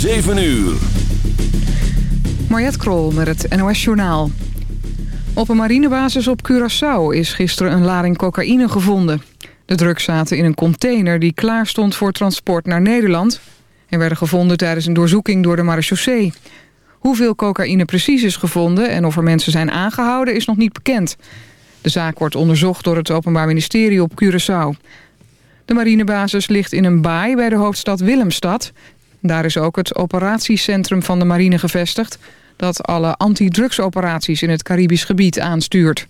7 uur. Mariette Krol met het NOS Journaal. Op een marinebasis op Curaçao is gisteren een lading cocaïne gevonden. De drugs zaten in een container die klaar stond voor transport naar Nederland... en werden gevonden tijdens een doorzoeking door de marechaussee. Hoeveel cocaïne precies is gevonden en of er mensen zijn aangehouden is nog niet bekend. De zaak wordt onderzocht door het Openbaar Ministerie op Curaçao. De marinebasis ligt in een baai bij de hoofdstad Willemstad. Daar is ook het operatiecentrum van de marine gevestigd... dat alle antidrugsoperaties in het Caribisch gebied aanstuurt.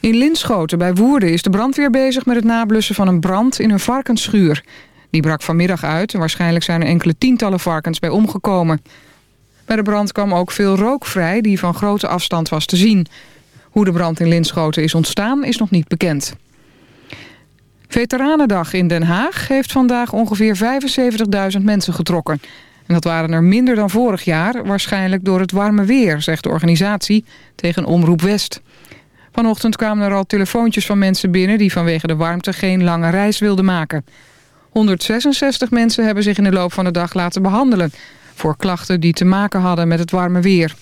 In Linschoten bij Woerden is de brandweer bezig met het nablussen van een brand in een varkensschuur. Die brak vanmiddag uit en waarschijnlijk zijn er enkele tientallen varkens bij omgekomen. Bij de brand kwam ook veel rook vrij die van grote afstand was te zien. Hoe de brand in Linschoten is ontstaan is nog niet bekend. Veteranendag in Den Haag heeft vandaag ongeveer 75.000 mensen getrokken. En dat waren er minder dan vorig jaar, waarschijnlijk door het warme weer, zegt de organisatie tegen Omroep West. Vanochtend kwamen er al telefoontjes van mensen binnen die vanwege de warmte geen lange reis wilden maken. 166 mensen hebben zich in de loop van de dag laten behandelen voor klachten die te maken hadden met het warme weer.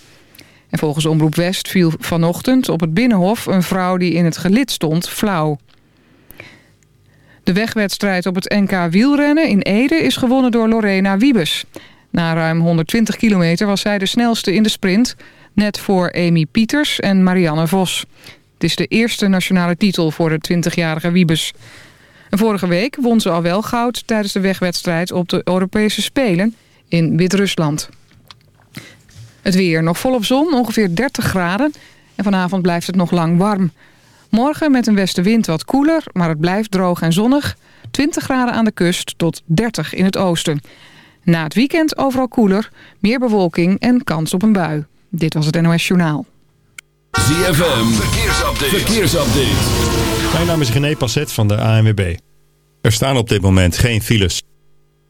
En volgens Omroep West viel vanochtend op het Binnenhof een vrouw die in het gelid stond flauw. De wegwedstrijd op het NK wielrennen in Ede is gewonnen door Lorena Wiebes. Na ruim 120 kilometer was zij de snelste in de sprint... net voor Amy Pieters en Marianne Vos. Het is de eerste nationale titel voor de 20-jarige Wiebes. Vorige week won ze al wel goud tijdens de wegwedstrijd op de Europese Spelen in Wit-Rusland. Het weer nog volop zon, ongeveer 30 graden. En vanavond blijft het nog lang warm. Morgen met een westenwind wat koeler, maar het blijft droog en zonnig. 20 graden aan de kust tot 30 in het oosten. Na het weekend overal koeler, meer bewolking en kans op een bui. Dit was het NOS Journaal. ZFM, verkeersupdate. verkeersupdate. Mijn naam is René Passet van de ANWB. Er staan op dit moment geen files.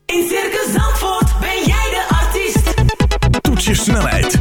In Circus Zandvoort ben jij de artiest. Toets je snelheid,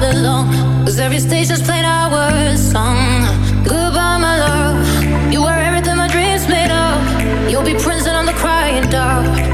Belong. Cause every stage just played our song. Goodbye, my love. You were everything my dreams made of. You'll be prison on the crying dark.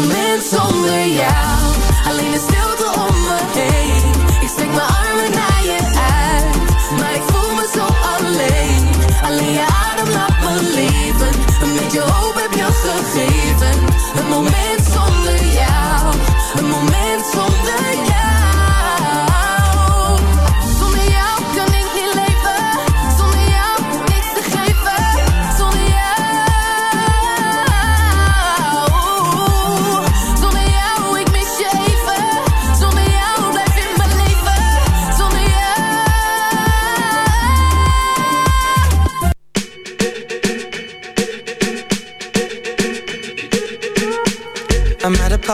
moment zonder jou. Alleen de stilte om me heen. Ik steek mijn armen naar je uit. Maar ik voel me zo alleen. Alleen je adem laat me leven. Een beetje hoop heb je gegeven. Een moment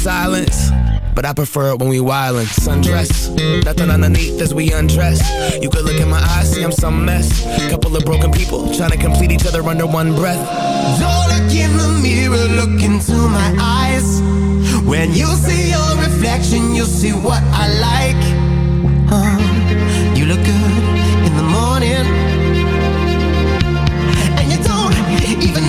silence. But I prefer it when we wildin' Sundress, nothing underneath as we undress. You could look in my eyes, see I'm some mess. Couple of broken people, trying to complete each other under one breath. Don't look in the mirror, look into my eyes. When you see your reflection, you'll see what I like. Uh, You look good in the morning. And you don't even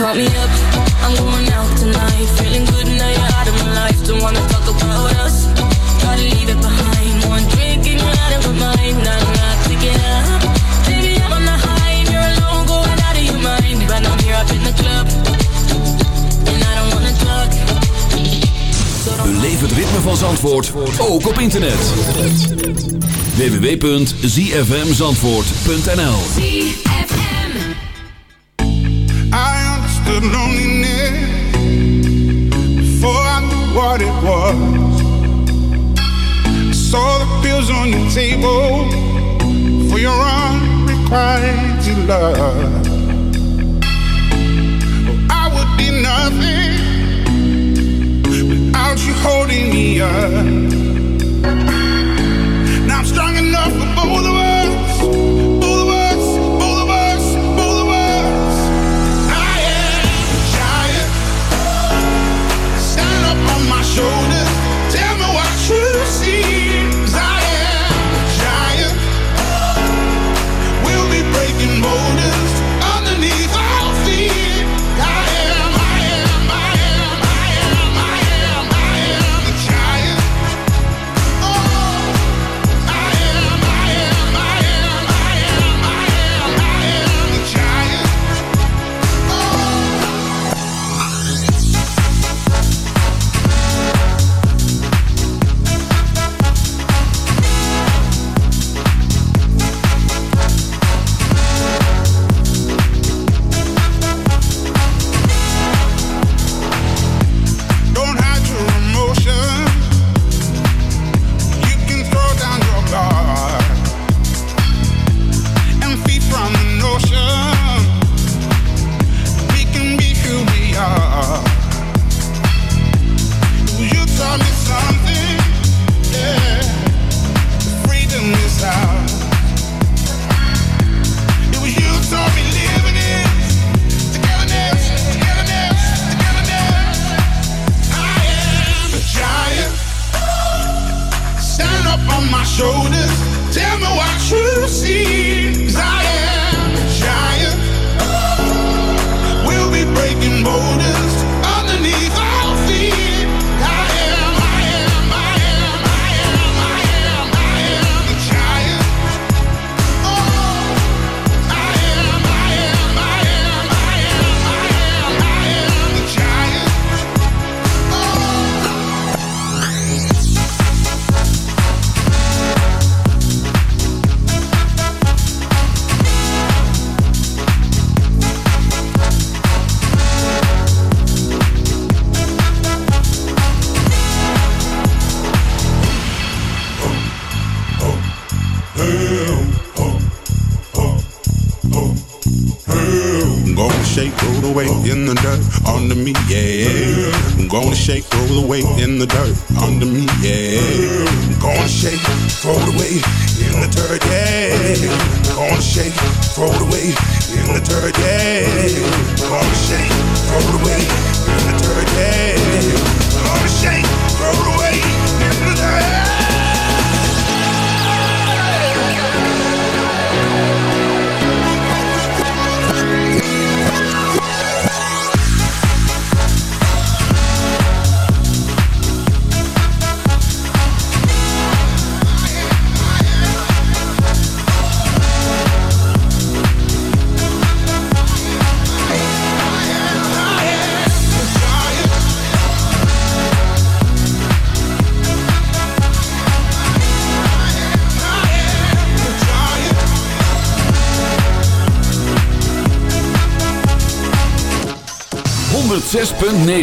call me up. I'm going out tonight, feeling good now you're out of my life. Don't wanna talk about us. Gotta leave it behind. One drink and you're out of my mind. Not enough to get up. Baby, I'm on the high and you're alone, going out of your mind. But I'm here up in the club, and I don't wanna talk. Beleef het ritme van Zandvoort, ook op internet. www.zfmzandvoort.nl unrequited love. Oh, I would be nothing without you holding me up.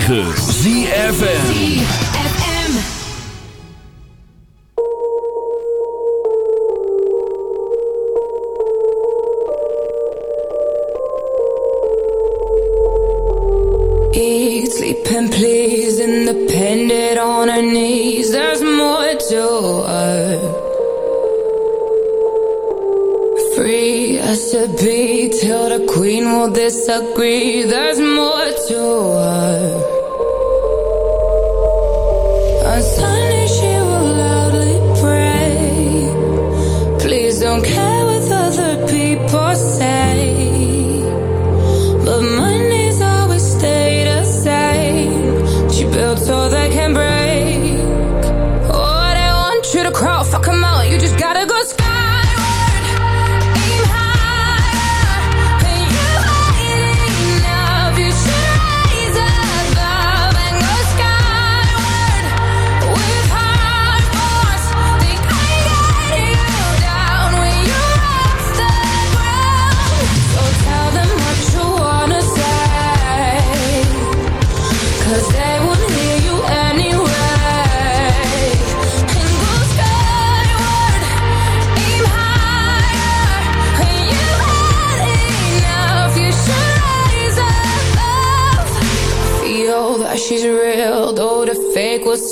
ZFM. It's Sleeping please independent on her knees. There's more to her. Free I should be Till the queen will disagree. There's more to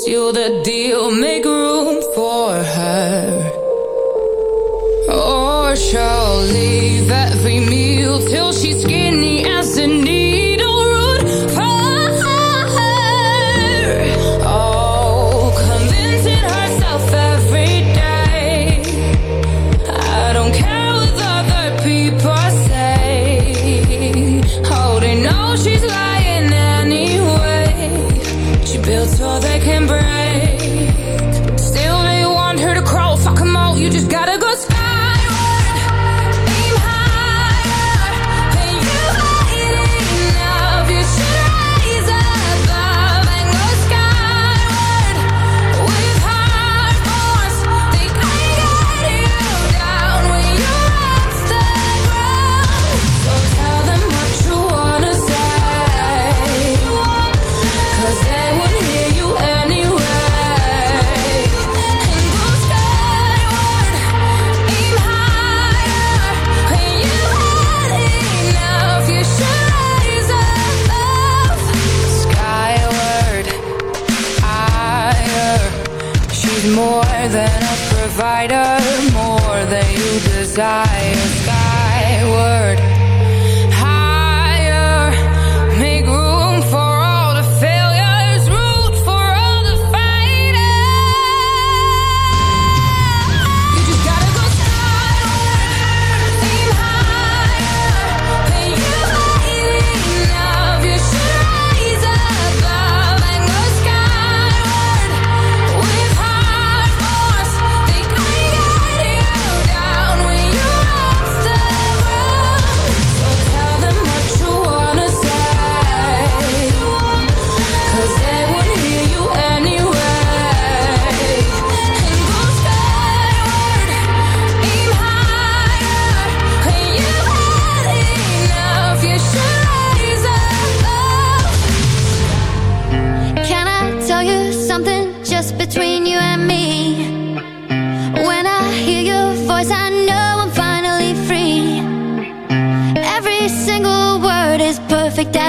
you the deal. Maker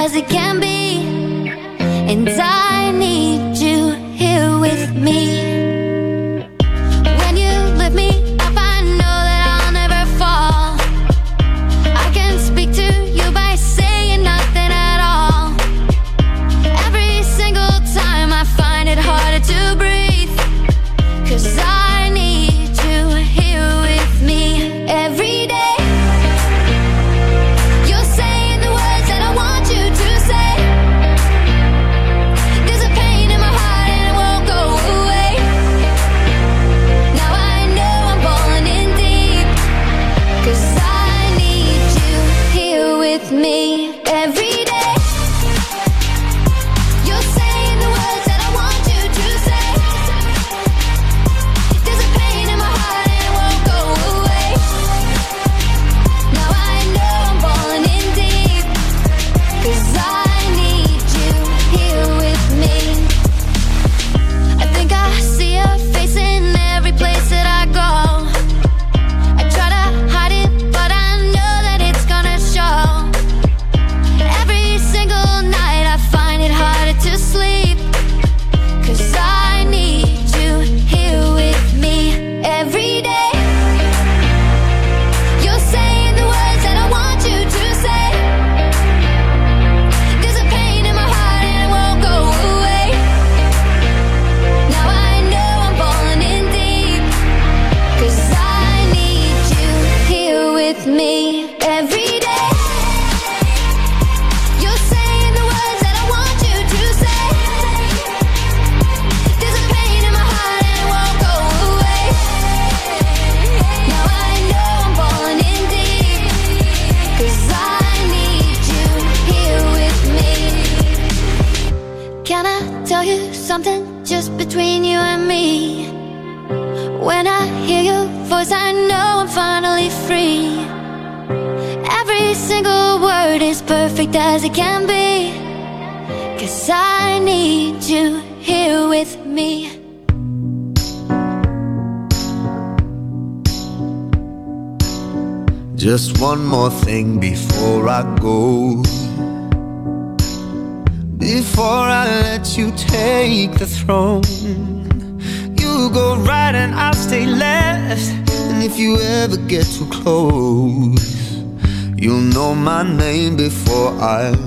as it can be. Can be. Cause I need you here with me. Just one more thing before I go. Before I let you take the throne, you go right and I'll stay left. And if you ever get too close, you'll know my name before I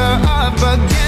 Up against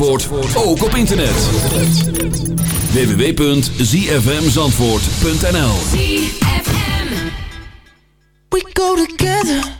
Zandvoort ook op internet. www.zfmzandvoort.nl We go together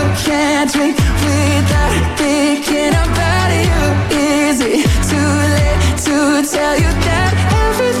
can't drink without thinking about you. Is it too late to tell you that everything?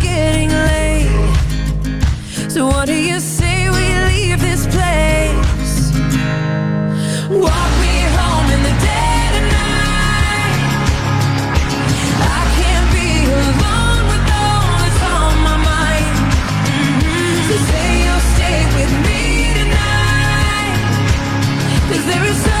getting late So what do you say we leave this place? Walk me home in the dead of night I can't be alone with all that's on my mind mm -hmm. So say you'll stay with me tonight Cause there is so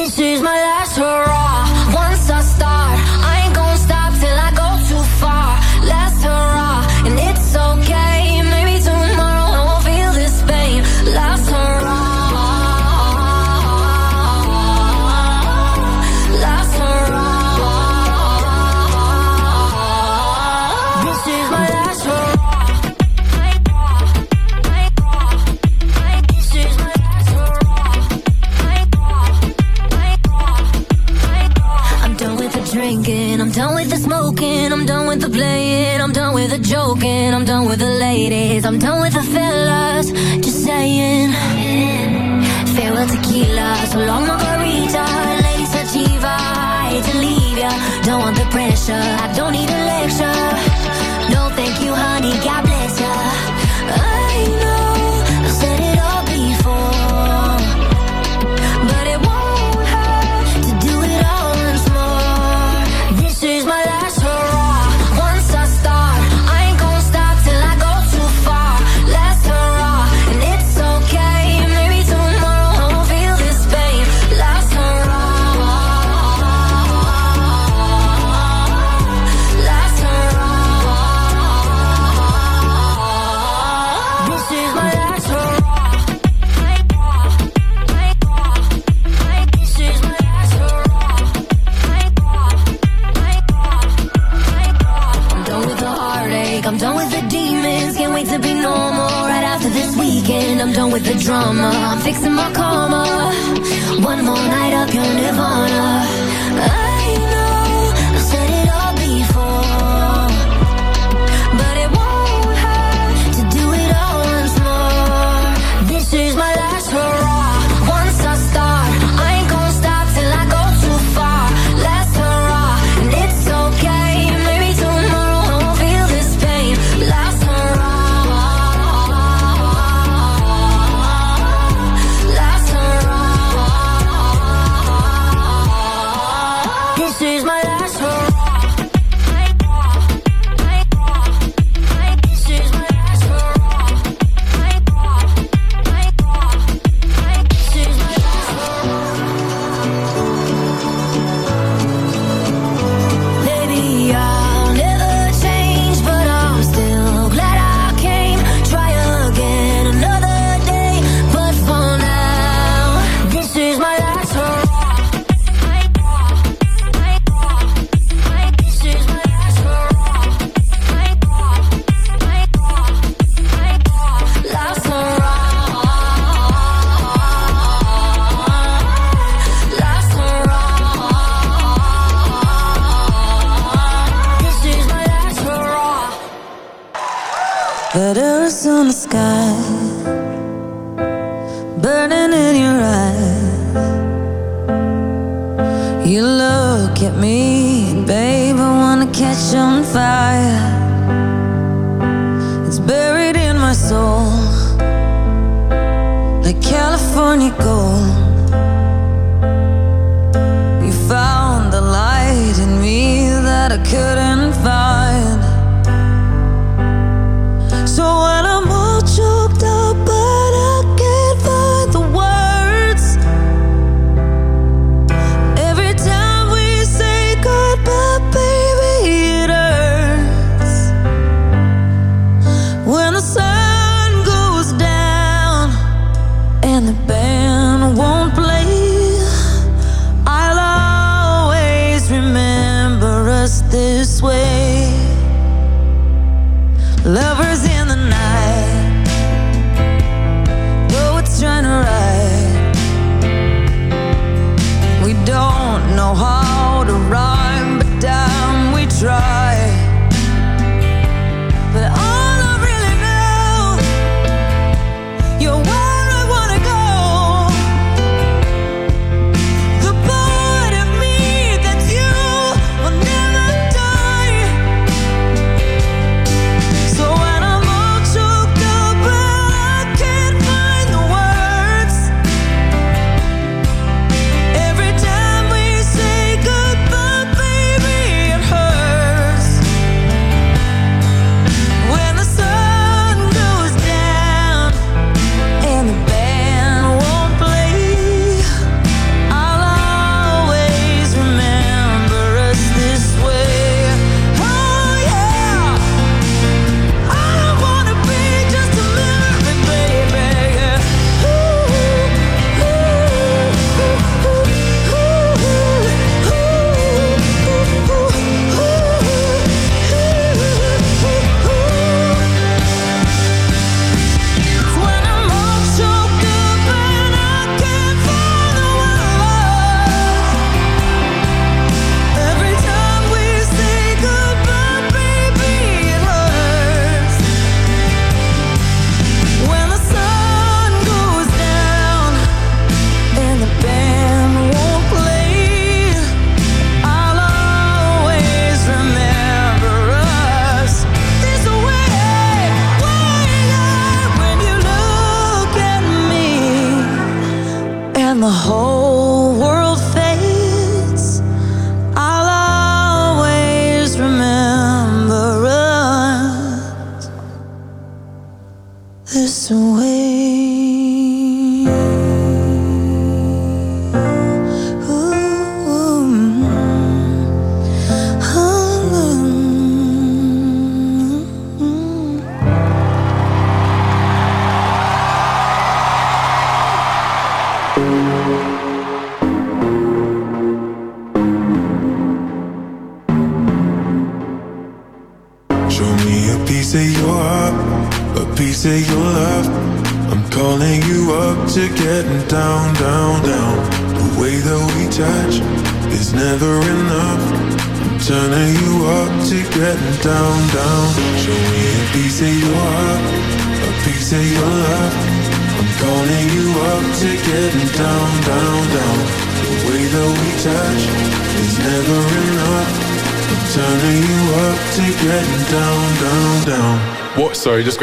This is my last hurrah.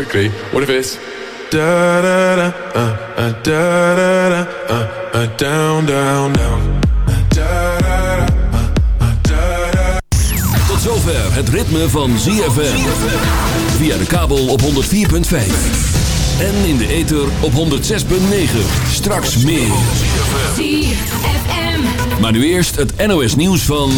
Quickly. What if it's Da da da, uh, uh, da da da, uh, uh, down, down, down. Tot zover het ritme van ZFM. Via de kabel op 104.5. En in de ether op 106.9. Straks meer. ZFM. Maar nu eerst het NOS nieuws van...